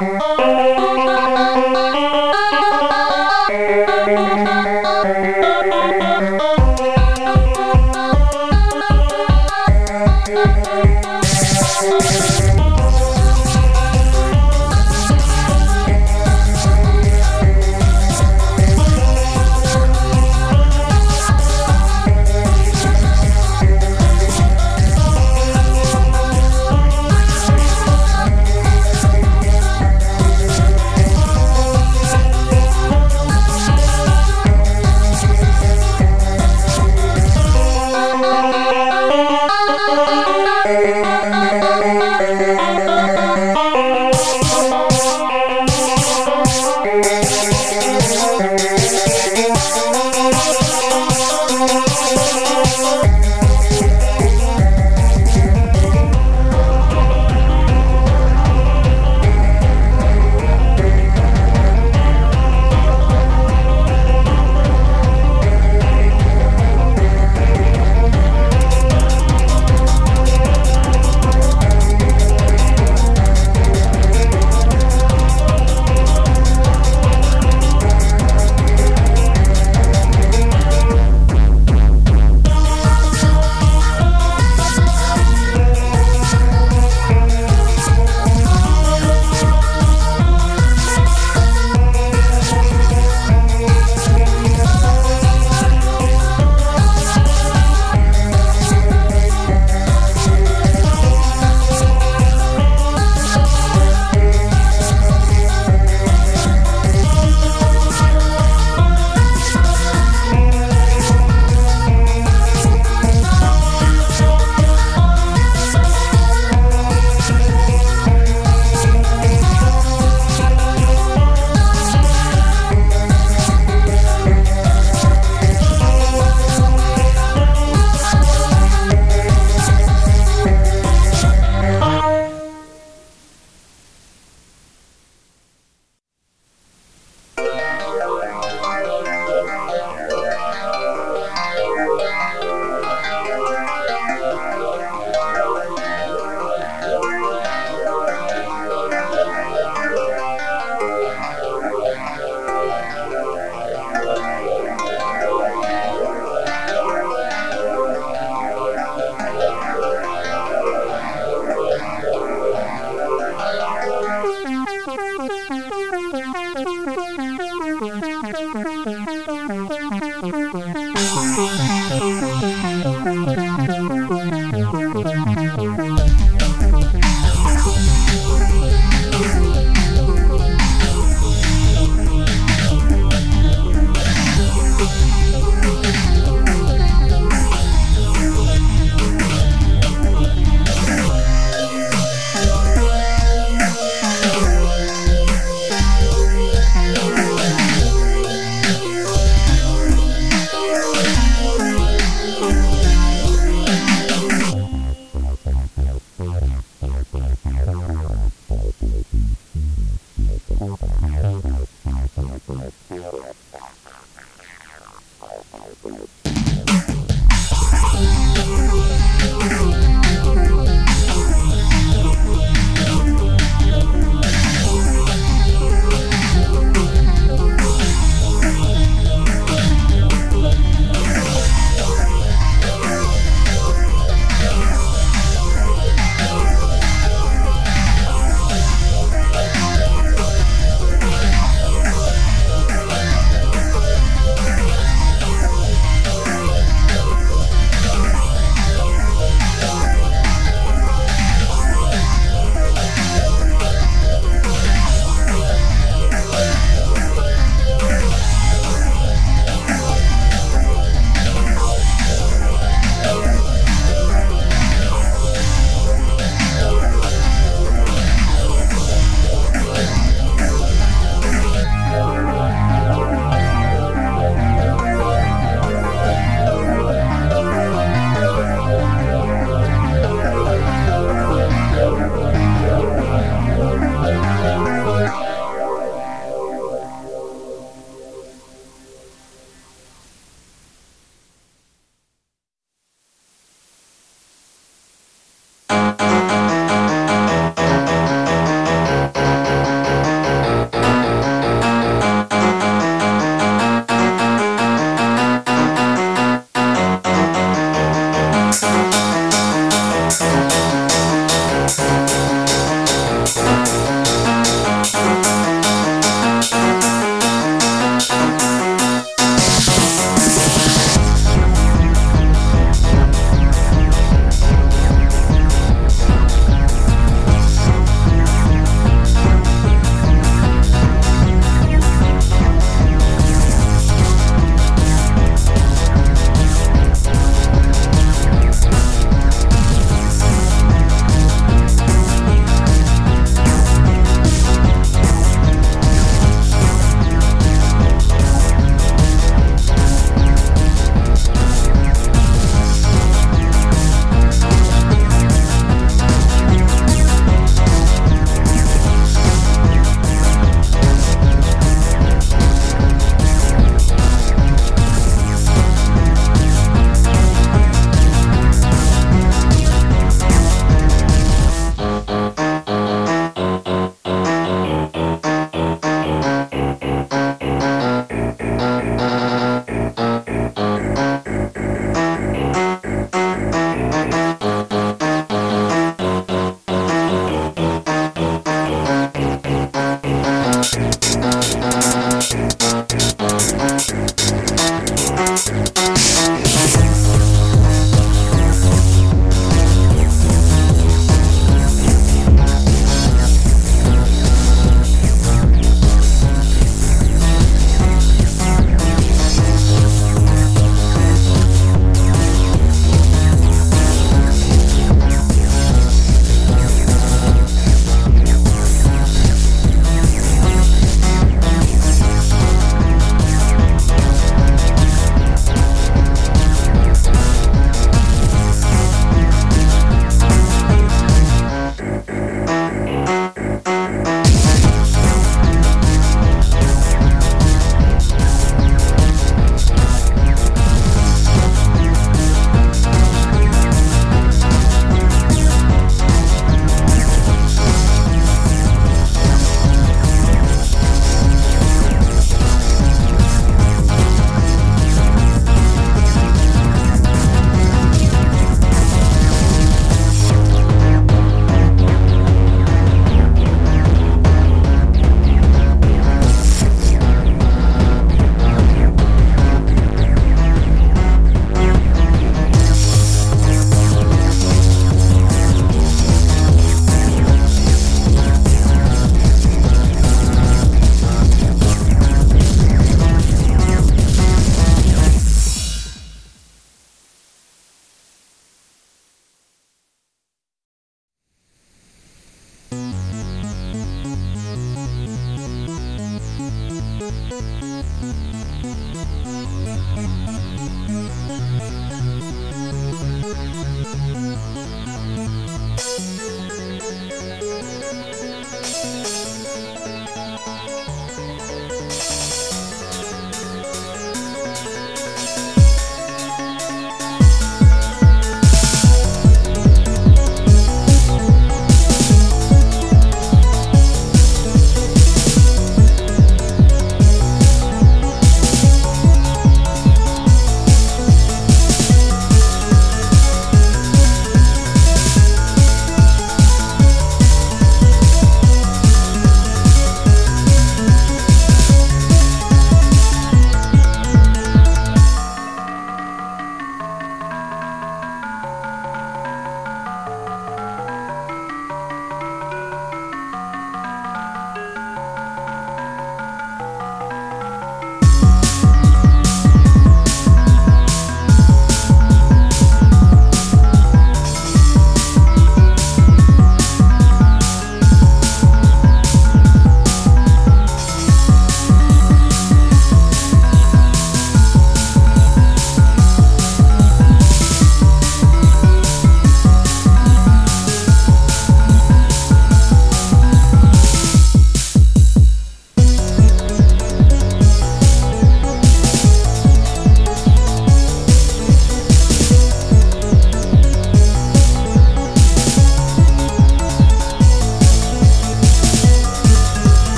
Música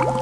you